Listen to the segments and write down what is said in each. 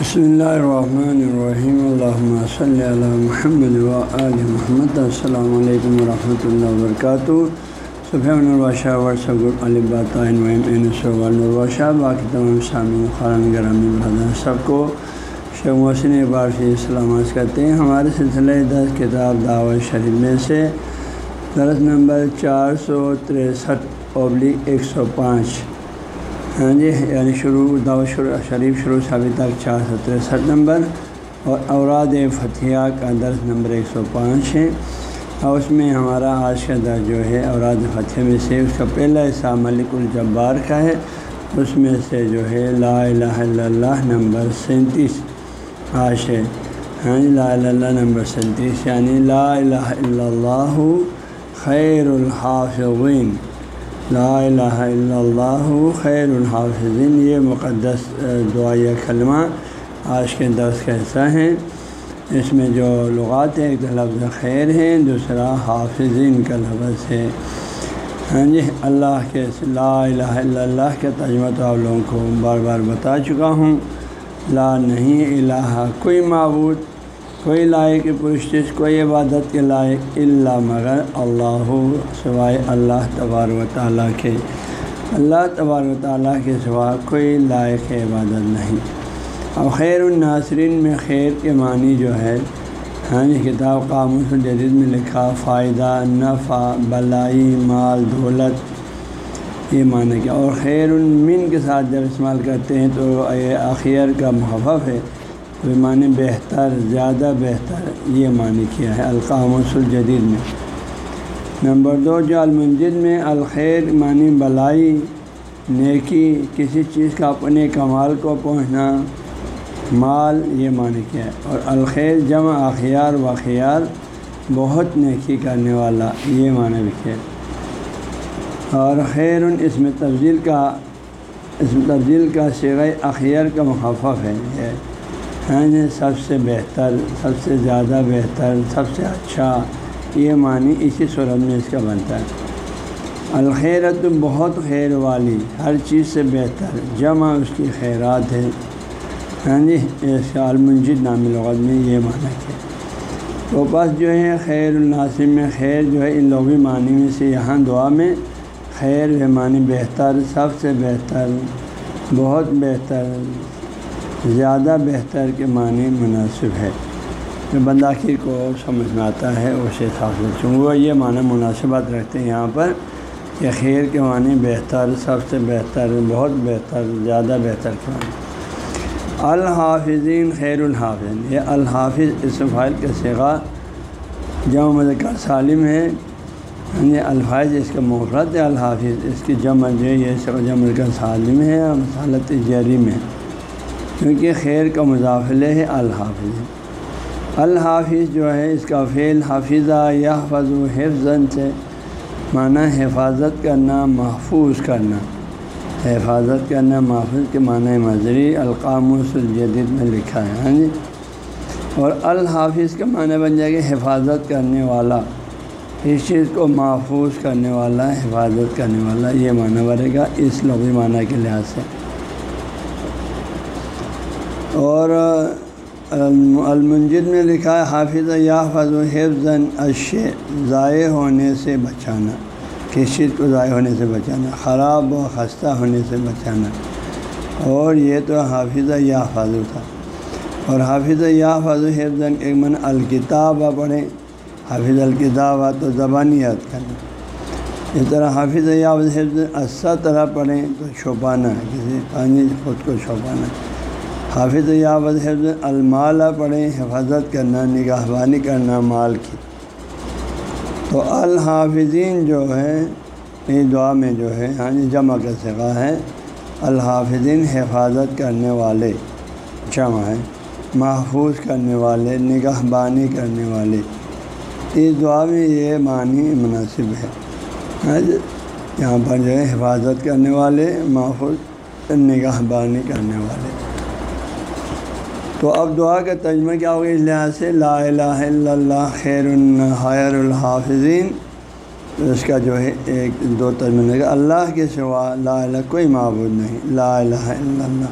بسم اللہ الرحمن الرحیم الحمۃ صلی اللہ محمد و علیہ محمد السلام علیکم ورحمۃ اللہ وبرکاتہ صبح صفحہ الباشہ ورثہ الباشہ باقی تمام شامل خارن گرامی برادر سب کو شیخ محسن اقبال سے سلامت کرتے ہیں ہمارے سلسلہ دس کتاب دعوت شریف میں سے درس نمبر چار سو تریسٹھ پبلک ایک سو پانچ ہاں جی یعنی شروع، دعوت شروع، شریف شروع سے ابھی تک چار سو تریسٹھ نمبر اور اوراد فتھیہ کا درس نمبر ایک سو پانچ ہے۔ اور اس میں ہمارا آج کا درس جو ہے، اوراد فتح میں سے اس کا پہلا حصہ ملک الجبار کا ہے۔ اس میں سے جو ہے، لا الہ الا اللہ نمبر سینتیس آج ہے۔ ہاں جی لا الہ اللہ نمبر سینتیس یعنی لا الہ الا اللہ خیر الحافظین۔ لا الہ الا اللہ خیر الحافظین یہ مقدس دعائیہ کلمہ آج کے درس کا حصہ ہیں اس میں جو لغات ہیں، ایک لفظ خیر ہیں، دوسرا حافظین کا لفظ ہے۔ ہاں جی اللہ کے لا الہ الا اللہ کا ترجمہ تو آپ لوگوں کو بار بار بتا چکا ہوں۔ لا، نہیں، الہ، کوئی معبود کوئی لائق پرشتش، کوئی عبادت کے لائق اللہ مگر اللہ سوائے اللہ تبار و تعالیٰ کے۔ اللہ تبار و تعالیٰ کے سوا کوئی لائق عبادت نہیں۔ اور خیر الناصرین میں خیر کے معنی جو ہے ہاں جی کتاب قاموس الجدید میں لکھا، فائدہ، نفع، بلائی، مال، دولت، یہ معنی کیا۔ اور خیر المن کے ساتھ جب استعمال کرتے ہیں تو آخر کا محفف ہے۔ کوئی معنی بہتر، زیادہ بہتر، یہ معنی کیا ہے؟ القاموس الجدید میں۔ نمبر دو، جو المنجد میں الخیر معنی بلائی، نیکی، کسی چیز کا اپنے کمال کو پہنچنا، مال، یہ معنی کیا ہے۔ اور الخیر جمع اخیار و خیار بہت نیکی کرنے والا، یہ معنی بھی کیا اور خیر اس میں تبدیل کا اس میں تبدیل کا سگائے اخیار کا محفف ہے۔ یہ ہاں جی سب سے بہتر، سب سے زیادہ بہتر، سب سے اچھا یہ معنی اسی صورت میں اس کا بنتا ہے۔ الخیرت بہت خیر والی، ہر چیز سے بہتر، جمع اس کی خیرات ہے ہاں جی اس کا المنجد نامی لغت میں یہ معنی ہے۔ تو بس جو ہے، خیر الناصم میں خیر جو ہے، ان لوگی معنی میں سے یہاں دعا میں خیر معنی بہتر، سب سے بہتر، بہت بہتر۔ زیادہ بہتر کے معنی مناسب ہے۔ جو بنداخیر کو سمجھ میں آتا ہے اسے حساب سے چونکہ وہ یہ معنی مناسبات رکھتے ہیں یہاں پر کہ خیر کے معنی بہتر، سب سے بہتر، بہت بہتر، زیادہ بہتر کے معنی۔ الحافظین خیر الحافظ یہ الحافظ اس فائل کے سگا جمع مذکر سالم ہے۔ یہ الفاظ اس کا مفرت ہے الحافظ اس کی جمع جو ہے، یہ جمع مذکر سالم ہے اور مسالت جری میں۔ کیونکہ خیر کا مضافلے ہے الحافظ۔ الحافظ جو ہے، اس کا فعل حافظہ یا فض و حفظ سے معنی حفاظت کرنا، محفوظ کرنا۔ حفاظت کرنا محفوظ کے معنی مظری القاموس الجدید میں لکھا ہے ہاں جی۔ اور الحافظ کا معنی بن جائے گا حفاظت کرنے والا۔ اس چیز کو محفوظ کرنے والا، حفاظت کرنے والا، یہ معنی بنے گا اس لغوی معنی کے لحاظ سے۔ اور المنجد میں لکھا ہے، حافظ یا فض و حفظ اشے ضائع ہونے سے بچانا، کس چیز کو ضائع ہونے سے بچانا؟ خراب و خستہ ہونے سے بچانا۔ اور یہ تو حافظ یا فضو تھا۔ اور حافظ یا فض و حفظ ایک من الکتاب پڑھیں۔ حافظ الکتاب تو زبانی یاد کرنا۔ اس طرح حافظ یا حفظ اچھا طرح پڑھیں تو چھپانا، کسی پانی خود کو چھپانا۔ حافظ یا حفظ المال پڑھیں، حفاظت کرنا نگاہ بانی کرنا، مال کی۔ تو الحافظین جو ہے اس دعا میں جو ہے ہاں جی جمع کا سگا ہے الحافظین حفاظت کرنے والے جمع ہے محفوظ کرنے والے نگاہ بانی کرنے والے۔ اس دعا میں یہ معنی مناسب ہے۔ ہاں جی یہاں پر جو ہے، حفاظت کرنے والے، محفوظ نگاہ بانی کرنے والے۔ تو اب دعا کا ترجمہ کیا ہوگا؟ اس لحاظ سے لا الہ الا اللہ خیر الحیر الحافظین۔ اس کا جو ہے ایک دو ترجمہ لگا اللہ کے سوا لا الہ کوئی معبود نہیں۔ لا الہ الا اللہ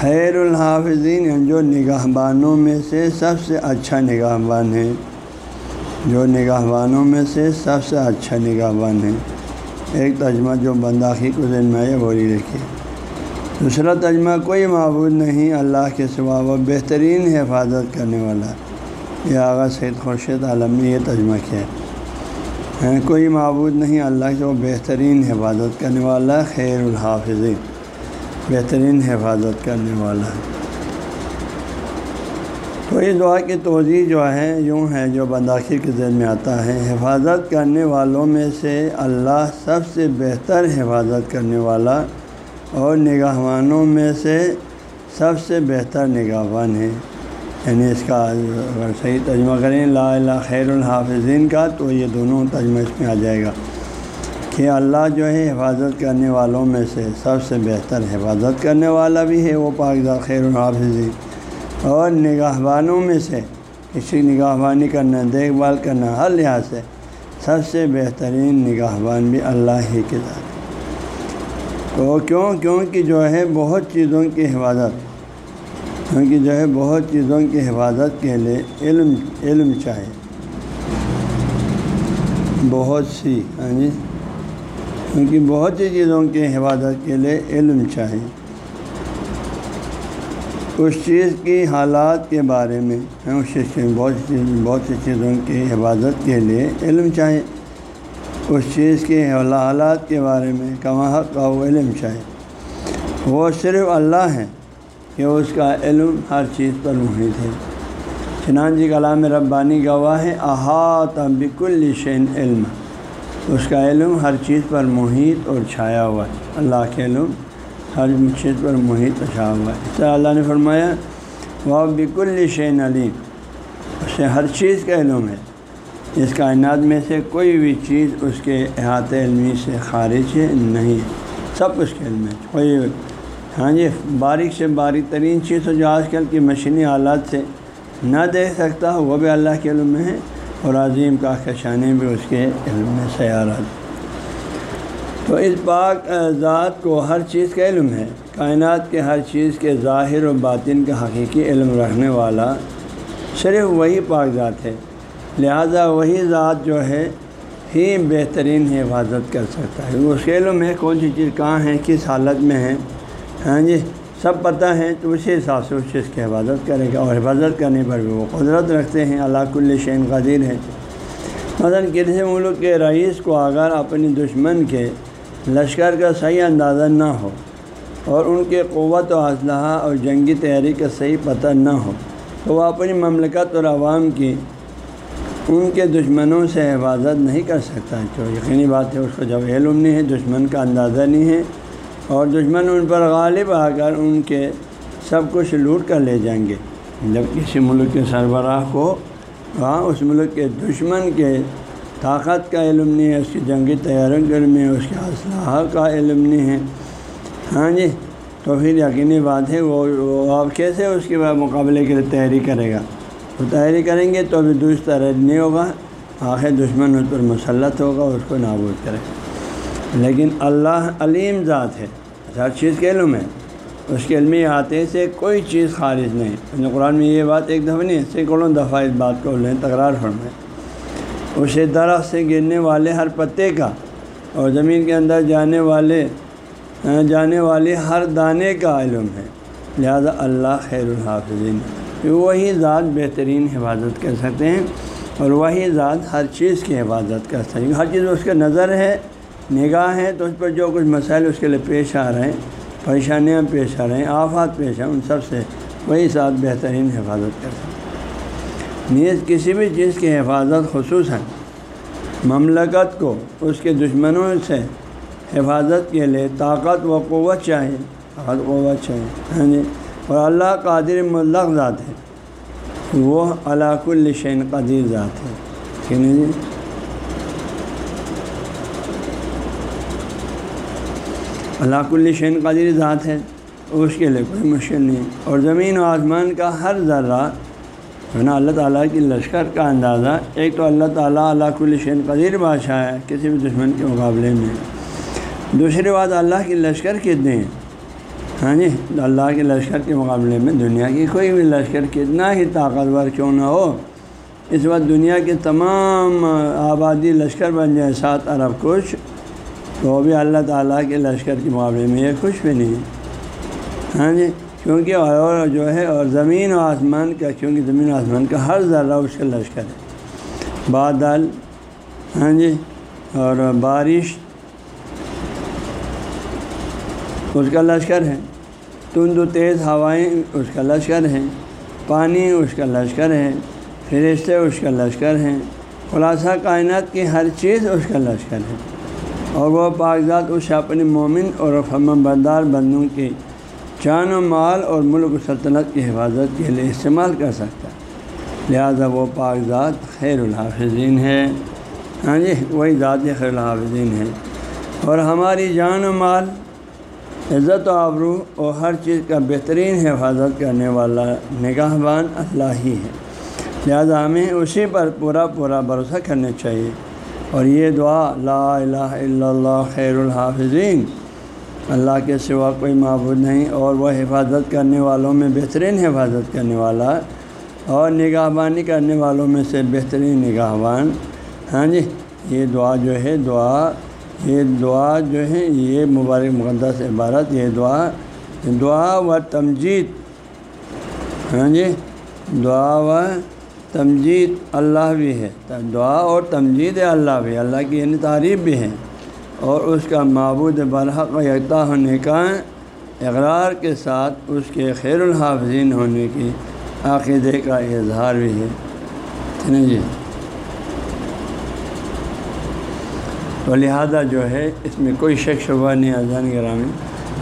خیر الحافظین۔ یعنی جو نگاہ بانوں میں سے سب سے اچھا نگاہ بان ہے۔ جو نگاہ بانوں میں سے سب سے اچھا نگاہ بان ہے۔ ایک ترجمہ جو بنداخی کو ذہن میں ہے بولی رکھے دوسرا ترجمہ کوئی معبود نہیں، اللہ کے سوا وہ بہترین حفاظت کرنے والا یہ آغا سید خورشید عالم نے یہ ترجمہ کیا ہے۔ ہاں، کوئی معبود نہیں، اللہ کے وہ بہترین حفاظت کرنے والا خیر الحافظین، بہترین حفاظت کرنے والا تو یہ دعا کی توضیع جو ہے، یوں ہے، جو بنداخی کے ذہن میں آتا ہے، حفاظت کرنے والوں میں سے اللہ سب سے بہتر حفاظت کرنے والا اور نگاہوانوں میں سے سب سے بہتر نگاہوان ہے یعنی اس کا اگر صحیح ترجمہ کریں، لا الہ خیر الحافظین کا، تو یہ دونوں ترجمہ اس میں آ جائے گا کہ اللہ جو ہے حفاظت کرنے والوں میں سے سب سے بہتر حفاظت کرنے والا بھی ہے، وہ پاکزہ خیر الحافظین۔ اور نگاہبانوں میں سے کسی نگاہبانی کرنا، دیکھ بھال کرنا، ہر لحاظ سے سب سے بہترین نگاہبان بھی اللہ ہی کے ذات تو کیوں؟ کیونکہ جو ہے بہت چیزوں کی حفاظت، کیونکہ جو ہے بہت چیزوں کی حفاظت کے لیے علم علم چاہے بہت سی ہاں جی۔ کیونکہ بہت سی چیزوں کی حفاظت کے لیے علم چاہے اس چیز کی حالات کے بارے میں ہاں، اس چیز بہت سی بہت سی چیزوں کی حفاظت کے لیے علم چاہے اس چیز کے حالات کے بارے میں کما حق کا وہ علم چاہے۔ وہ صرف اللہ ہے کہ اس کا علم ہر چیز پر محیط ہے۔ چنان جی کلام ربانی گواہ ہے احاط بکل شین علم۔ اس کا علم ہر چیز پر محیط اور چھایا ہوا ہے۔ اللہ کے علم ہر چیز پر محیط اور چھایا ہوا ہے۔ اس طرح اللہ نے فرمایا، وہ بکل شین علیم اس سے ہر چیز کا علم ہے۔ اس کائنات میں سے کوئی بھی چیز اس کے احاطہ علمی سے خارج ہے نہیں۔ سب اس کے علم ہے کوئی ہاں جی باریک سے باریک ترین چیز جو آج کل کی مشینی حالات سے نہ دیکھ سکتا، وہ بھی اللہ کے علم میں ہے اور عظیم کا کشانے بھی اس کے علم میں سیارات تو اس پاک ذات کو ہر چیز کا علم ہے۔ کائنات کے ہر چیز کے ظاہر و باطن کا حقیقی علم رکھنے والا صرف وہی پاک ذات ہے۔ لہذا وہی ذات جو ہے، ہی بہترین حفاظت کر سکتا ہے۔ اس کے علم ہے کون سی چیز کہاں ہے کس حالت میں ہے ہاں جی سب پتہ ہے تو اسی حساب سے اس چیز کی حفاظت کرے گا۔ اور حفاظت کرنے پر بھی وہ قدرت رکھتے ہیں۔ اللہ کل شین قدیر ہے۔ مثلاً کسی ملک کے رئیس کو اگر اپنی دشمن کے لشکر کا صحیح اندازہ نہ ہو اور ان کے قوت و اسلحہ اور جنگی تیاری کا صحیح پتہ نہ ہو، تو وہ اپنی مملکت اور عوام کی ان کے دشمنوں سے حفاظت نہیں کر سکتا، جو یقینی بات ہے، اس کو جب علم نہیں ہے، دشمن کا اندازہ نہیں ہے، اور دشمن ان پر غالب آ کر ان کے سب کچھ لوٹ کر لے جائیں گے۔ جب کسی ملک کے سربراہ کو وہاں اس ملک کے دشمن کے طاقت کا علم نہیں ہے، اس کی جنگی تیاریوں کے علم ہے اس کے اسلحہ کا علم نہیں ہے۔ ہاں جی تو پھر یقینی بات ہے وہ آپ کیسے اس کے بعد مقابلے کے لیے تیاری کرے گا؟ وہ کریں گے تو ابھی درست طرح نہیں ہوگا، آخر دشمن اس پر مسلط ہوگا اس کو نابود کرے۔ لیکن اللہ علیم ذات ہے۔ اچھا، ہر چیز کے علم ہے۔ اس کے علمی احاطے سے کوئی چیز خارج نہیں۔ قرآن میں یہ بات ایک دفعہ نہیں سینکڑوں دفعہ اس بات کو لیں، تکرار فرمائے اسے درخت سے گرنے والے ہر پتے کا اور زمین کے اندر جانے والے جانے والے ہر دانے کا علم ہے۔ لہذا اللہ خیر الحافظین۔ وہی ذات بہترین حفاظت کر سکتے ہیں اور وہی ذات ہر چیز کی حفاظت کر سکتے ہیں۔ ہر چیز اس کا نظر ہے، نگاہ ہے، تو اس پر جو کچھ مسائل اس کے لیے پیش آ رہے ہیں، پریشانیاں پیش آ رہے ہیں، آفات پیش ہیں، ان سب سے وہی ساتھ بہترین حفاظت کر سکتے ہیں۔ نیز کسی بھی چیز کی حفاظت خصوصاً مملکت کو، اس کے دشمنوں سے حفاظت کے لیے طاقت و قوت چاہیے، طاقت قوت چاہیے۔ ہاں جی؟ اور اللہ قادر ملق ذات ہے۔ وہ علاق الشین قدیر ذات ہے۔ ٹھیک ہے جی؟ اللہ کل شین قدیر ذات ہے۔ اس کے لیے کوئی مشکل نہیں۔ اور زمین و آسمان کا ہر ذرہ جو نا، اللہ تعالیٰ کی لشکر کا اندازہ، ایک تو اللہ تعالیٰ اللہ کل شین قدیر بادشاہ ہے، کسی بھی دشمن کے مقابلے میں۔ دوسری بات، اللہ کی لشکر کتنے ہیں؟ ہاں جی اللہ کے لشکر کے مقابلے میں دنیا کی کوئی بھی لشکر کتنا ہی طاقتور کیوں نہ ہو، اس وقت دنیا کے تمام آبادی لشکر بن جائے سات ارب کچھ تو وہ بھی اللہ تعالیٰ کے لشکر کے مقابلے میں یہ کچھ بھی نہیں۔ ہے ہاں جی کیونکہ اور جو ہے، اور زمین و آسمان کا، کیونکہ زمین و آسمان کا ہر ذرہ اس کا لشکر ہے۔ بادل ہاں جی اور بارش، اس کا لشکر ہے۔ تند و تیز ہوائیں اس کا لشکر ہے پانی اس کا لشکر ہے فرشتے اس کا لشکر ہیں، خلاصہ کائنات کی ہر چیز اس کا لشکر ہے۔ اور وہ کاغذات اس اپنے مومن اور فرم بردار بندوں کی جان و مال اور ملک و سلطنت کی حفاظت کے لیے استعمال کر سکتا ہے۔ لہذا وہ کاغذات خیر الحافظین ہے ہاں جی وہی ذات خیر الحافظین ہے اور ہماری جان و مال عزت و آبرو اور ہر چیز کا بہترین حفاظت کرنے والا نگاہ بان اللہ ہی ہے۔ لہذا ہمیں اسی پر پورا پورا بھروسہ کرنا چاہیے۔ اور یہ دعا، لا الہ الا اللہ، خیر الحافظین۔ اللہ کے سوا کوئی معبود نہیں اور وہ حفاظت کرنے والوں میں بہترین حفاظت کرنے والا اور نگاہ بانی کرنے والوں میں سے بہترین نگاہ بان ہاں جی یہ دعا جو ہے، دعا یہ دعا جو ہے یہ مبارک مقدس عبارت، یہ دعا دعا و تمجید۔ ہاں جی دعا و تمجید اللہ بھی ہے۔ دعا اور تمجید اللہ بھی، اللہ کی یعنی تعریف بھی ہے۔ اور اس کا معبود برحق یکتا ہونے کا اقرار کے ساتھ اس کے خیر الحافظین ہونے کی عقیدے کا اظہار بھی ہے جی۔ تو لہٰذا جو ہے، اس میں کوئی شک شبہ نہیں، اذان گرامی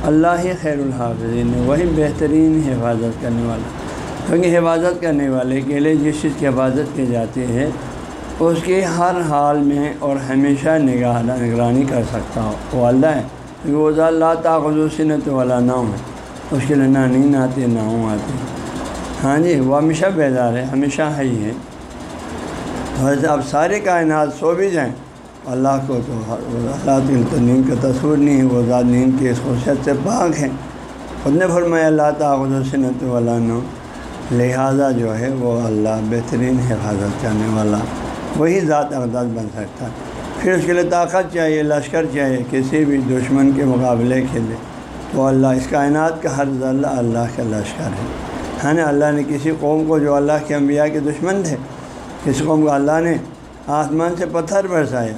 اللہ ہی خیر الحافظین ہے، وہی بہترین حفاظت کرنے والا۔ کیونکہ حفاظت کرنے والے کے لیے جس چیز کی حفاظت کی جاتی ہے، اس کی ہر حال میں اور ہمیشہ نگاہ نگرانی کر سکتا ہو۔ وہ اللہ ہے، کیونکہ وہ اللہ تعاقی نت والا نام ہے۔ اس کے لیے نہ نیند آتی، نہ ہوں آتی۔ ہاں جی وہ ہمیشہ بیدار ہے، ہمیشہ ہی ہے۔ اب سارے کائنات سو بھی جائیں اللہ کو تو اللہ کا تصور نہیں ہے، وہ ذات نیند کی اس خصوصیت سے پاک ہیں خود نے فرمایا اللہ تعالیٰ سنت والا لہٰذا جو ہے، وہ اللہ بہترین حفاظت کرنے والا، وہی ذات اقدار بن سکتا۔ ہے پھر اس کے لیے طاقت چاہیے، لشکر چاہیے، کسی بھی دشمن کے مقابلے کے لیے۔ تو اللہ، اس کائنات کا ہر ذلہ اللہ کا لشکر ہے۔ ہے نا؟ اللہ نے کسی قوم کو، جو اللہ کے انبیاء کے دشمن تھے کسی قوم کو اللہ نے آسمان سے پتھر برسایا۔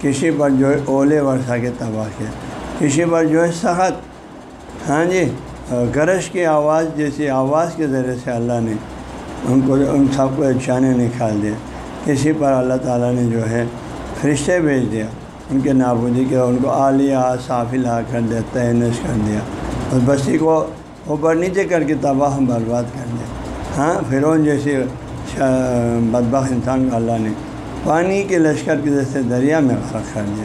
کسی پر جو ہے اولے برسا کے تباہ کیا کسی پر جو ہے سخت۔ ہاں جی گرش کی آواز جیسی آواز کے ذریعے سے اللہ نے ان کو، ان سب کو چانے نکال دیا۔ کسی پر اللہ تعالیٰ نے جو ہے فرشتے بھیج دیا۔ ان کے نابودی کے ان کو عالیہ صافل آ کر دیا، تینش کر دیا۔ اس بستی کو اوپر نیچے کر کے تباہ برباد کر دیا۔ ہاں فرعون جیسے بدبخ انسان کو اللہ نے پانی کے لشکر کے جیسے دریا میں غرق کر دیا۔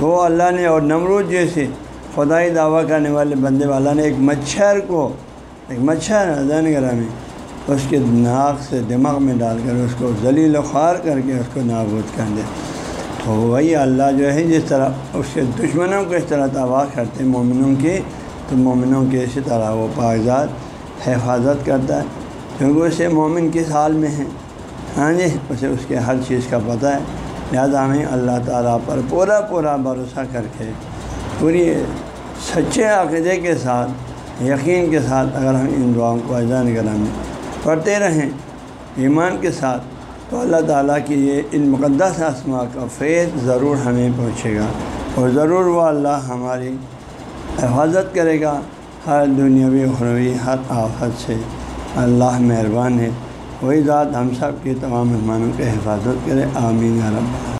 وہ اللہ نے اور نمرود جیسے خدائی دعویٰ کرنے والے بندے والا نے ایک مچھر کو، ایک مچھر زین گرہ میں اس کے ناک سے دماغ میں ڈال کر اس کو ذلیل و خوار کر کے اس کو نابود کر دے تو وہی اللہ جو ہے، جس طرح اس کے دشمنوں کو اس طرح تباہ کرتے مومنوں کی تو مومنوں کے اسی طرح وہ کاغذات حفاظت کرتا ہے۔ کیونکہ اسے مومن کس حال میں ہیں۔ ہاں جی اسے اس کے ہر چیز کا پتہ ہے۔ لہٰذا ہمیں اللہ تعالیٰ پر پورا پورا بھروسہ کر کے پوری سچے عقیدے کے ساتھ، یقین کے ساتھ اگر ہم ان دعاؤں کو اجان کریں پڑھتے رہیں ایمان کے ساتھ، تو اللہ تعالیٰ کی یہ ان مقدس آسما کا فیض ضرور ہمیں پہنچے گا۔ اور ضرور وہ اللہ ہماری حفاظت کرے گا۔ ہر دنیاوی، اخروی، ہر آفت سے اللہ مہربان ہے۔ وہی ذات ہم سب کے تمام مہمانوں کی حفاظت کرے. آمین رب